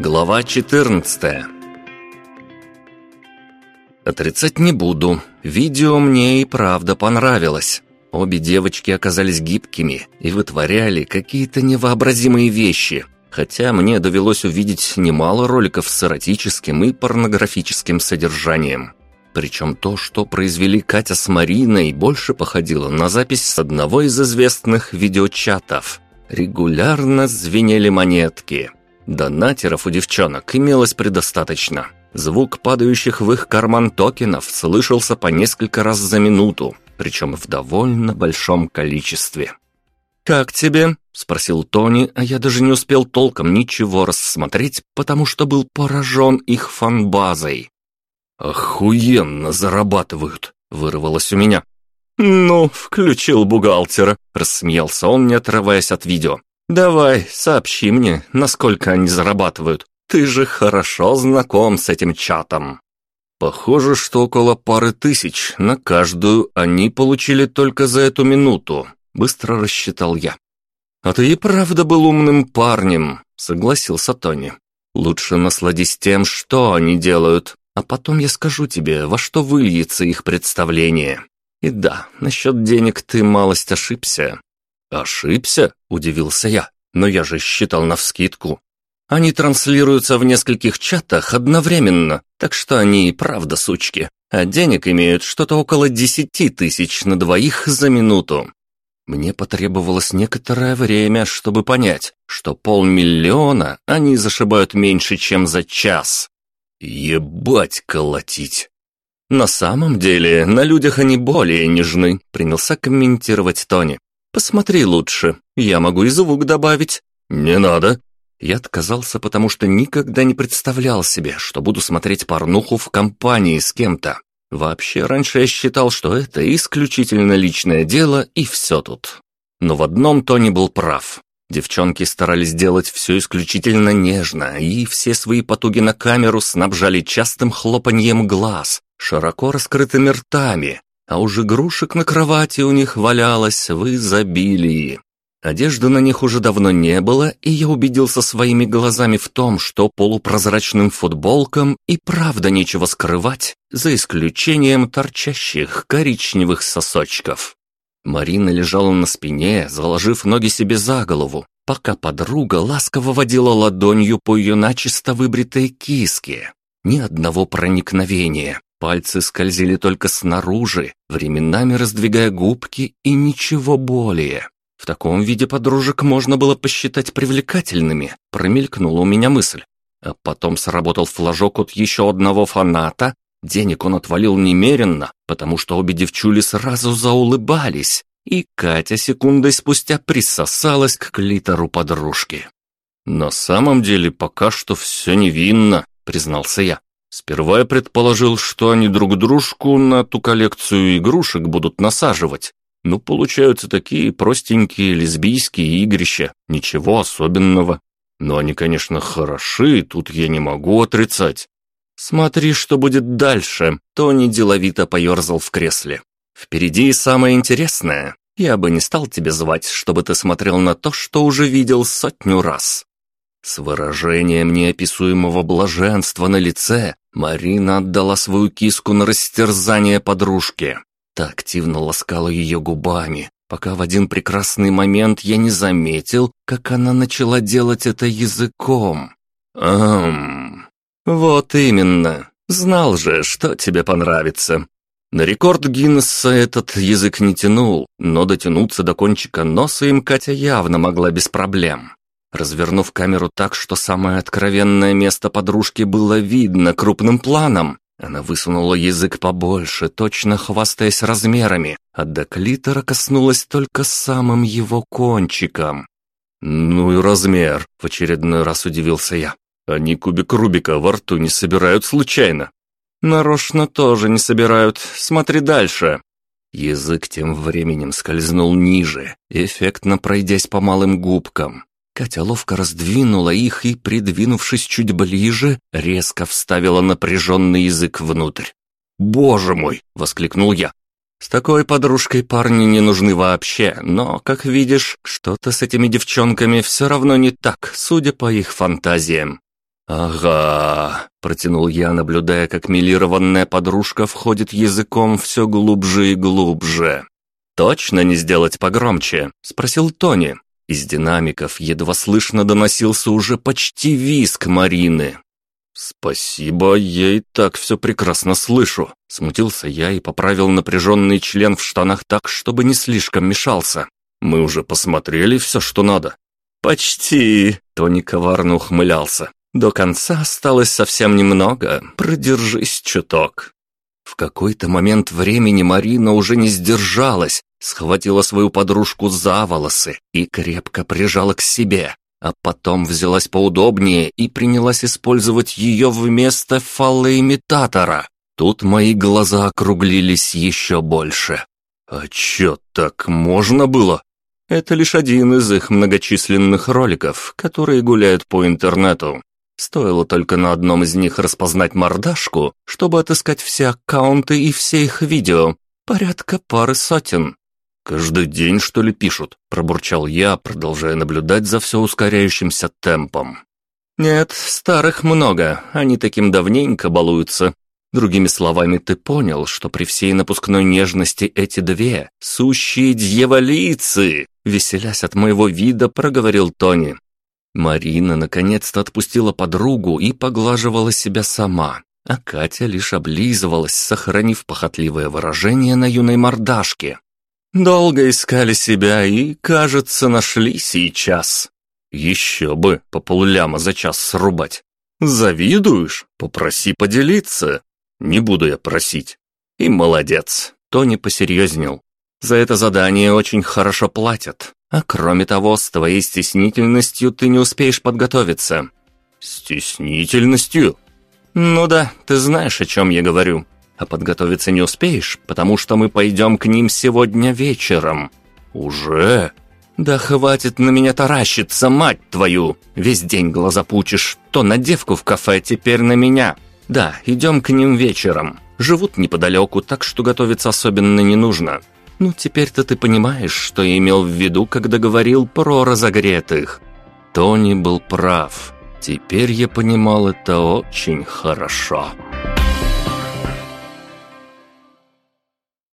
Глава 14 Отрицать не буду. Видео мне и правда понравилось. Обе девочки оказались гибкими и вытворяли какие-то невообразимые вещи. Хотя мне довелось увидеть немало роликов с эротическим и порнографическим содержанием. Причем то, что произвели Катя с Мариной, больше походило на запись с одного из известных видеочатов. Регулярно звенели монетки – Донатеров у девчонок имелось предостаточно. Звук падающих в их карман токенов слышался по несколько раз за минуту, причем в довольно большом количестве. «Как тебе?» – спросил Тони, а я даже не успел толком ничего рассмотреть, потому что был поражен их фанбазой. «Охуенно зарабатывают!» – вырвалось у меня. «Ну, включил бухгалтера», – рассмеялся он, не отрываясь от видео. «Давай, сообщи мне, насколько они зарабатывают. Ты же хорошо знаком с этим чатом». Похоже, что около пары тысяч на каждую они получили только за эту минуту, быстро рассчитал я. «А ты и правда был умным парнем», — согласился Тони. «Лучше насладись тем, что они делают, а потом я скажу тебе, во что выльется их представление. И да, насчет денег ты малость ошибся. «Ошибся?» – удивился я. «Но я же считал навскидку. Они транслируются в нескольких чатах одновременно, так что они и правда сучки. А денег имеют что-то около десяти тысяч на двоих за минуту. Мне потребовалось некоторое время, чтобы понять, что полмиллиона они зашибают меньше, чем за час. Ебать колотить. На самом деле, на людях они более нежны, принялся комментировать Тони. «Посмотри лучше, я могу и звук добавить». «Не надо». Я отказался, потому что никогда не представлял себе, что буду смотреть порнуху в компании с кем-то. Вообще, раньше я считал, что это исключительно личное дело, и все тут. Но в одном Тони был прав. Девчонки старались делать все исключительно нежно, и все свои потуги на камеру снабжали частым хлопаньем глаз, широко раскрытыми ртами, а уж игрушек на кровати у них валялось в изобилии. Одежды на них уже давно не было, и я убедился своими глазами в том, что полупрозрачным футболкам и правда нечего скрывать, за исключением торчащих коричневых сосочков. Марина лежала на спине, заложив ноги себе за голову, пока подруга ласково водила ладонью по ее начисто выбритой киске. Ни одного проникновения, Пальцы скользили только снаружи, временами раздвигая губки и ничего более. В таком виде подружек можно было посчитать привлекательными, промелькнула у меня мысль. А потом сработал флажок от еще одного фаната. Денег он отвалил немеренно, потому что обе девчули сразу заулыбались, и Катя секундой спустя присосалась к клитору подружки. «На самом деле пока что все невинно», — признался я. Сперва я предположил, что они друг дружку на ту коллекцию игрушек будут насаживать. Ну, получаются такие простенькие лесбийские игрища, ничего особенного. Но они, конечно, хороши, тут я не могу отрицать. Смотри, что будет дальше. Тони деловито поерзал в кресле. Впереди самое интересное. Я бы не стал тебя звать, чтобы ты смотрел на то, что уже видел сотню раз. С выражением неописуемого блаженства на лице Марина отдала свою киску на растерзание подружке. Та активно ласкала ее губами, пока в один прекрасный момент я не заметил, как она начала делать это языком. «Ам...» «Вот именно. Знал же, что тебе понравится». На рекорд Гиннесса этот язык не тянул, но дотянуться до кончика носа им Катя явно могла без проблем. Развернув камеру так, что самое откровенное место подружки было видно крупным планом, она высунула язык побольше, точно хвастаясь размерами, а до клитора коснулась только самым его кончиком. «Ну и размер», — в очередной раз удивился я. «Они кубик Рубика во рту не собирают случайно». «Нарочно тоже не собирают. Смотри дальше». Язык тем временем скользнул ниже, эффектно пройдясь по малым губкам. Катя ловко раздвинула их и, придвинувшись чуть ближе, резко вставила напряженный язык внутрь. «Боже мой!» — воскликнул я. «С такой подружкой парни не нужны вообще, но, как видишь, что-то с этими девчонками все равно не так, судя по их фантазиям». «Ага», — протянул я, наблюдая, как милированная подружка входит языком все глубже и глубже. «Точно не сделать погромче?» — спросил Тони. Из динамиков едва слышно доносился уже почти виск Марины. «Спасибо, я и так все прекрасно слышу», — смутился я и поправил напряженный член в штанах так, чтобы не слишком мешался. «Мы уже посмотрели все, что надо». «Почти», — Тони коварно ухмылялся. «До конца осталось совсем немного, продержись чуток». В какой-то момент времени Марина уже не сдержалась, схватила свою подружку за волосы и крепко прижала к себе, а потом взялась поудобнее и принялась использовать ее вместо фалоимитатора. Тут мои глаза округлились еще больше. «А чё, так можно было?» Это лишь один из их многочисленных роликов, которые гуляют по интернету. Стоило только на одном из них распознать мордашку, чтобы отыскать все аккаунты и все их видео. Порядка пары сотен. «Каждый день, что ли, пишут?» – пробурчал я, продолжая наблюдать за все ускоряющимся темпом. «Нет, старых много, они таким давненько балуются. Другими словами, ты понял, что при всей напускной нежности эти две – сущие дьяволицы!» Веселясь от моего вида, проговорил Тони. Марина наконец-то отпустила подругу и поглаживала себя сама, а Катя лишь облизывалась, сохранив похотливое выражение на юной мордашке. «Долго искали себя и, кажется, нашли сейчас». «Еще бы, по полляма за час срубать». «Завидуешь? Попроси поделиться». «Не буду я просить». «И молодец». Тони посерьезнел. «За это задание очень хорошо платят. А кроме того, с твоей стеснительностью ты не успеешь подготовиться». «Стеснительностью?» «Ну да, ты знаешь, о чем я говорю. А подготовиться не успеешь, потому что мы пойдем к ним сегодня вечером». «Уже?» «Да хватит на меня таращиться, мать твою! Весь день глаза пучишь, то на девку в кафе, теперь на меня. Да, идем к ним вечером. Живут неподалеку, так что готовиться особенно не нужно. Ну, теперь-то ты понимаешь, что я имел в виду, когда говорил про разогретых. Тони был прав. Теперь я понимал это очень хорошо.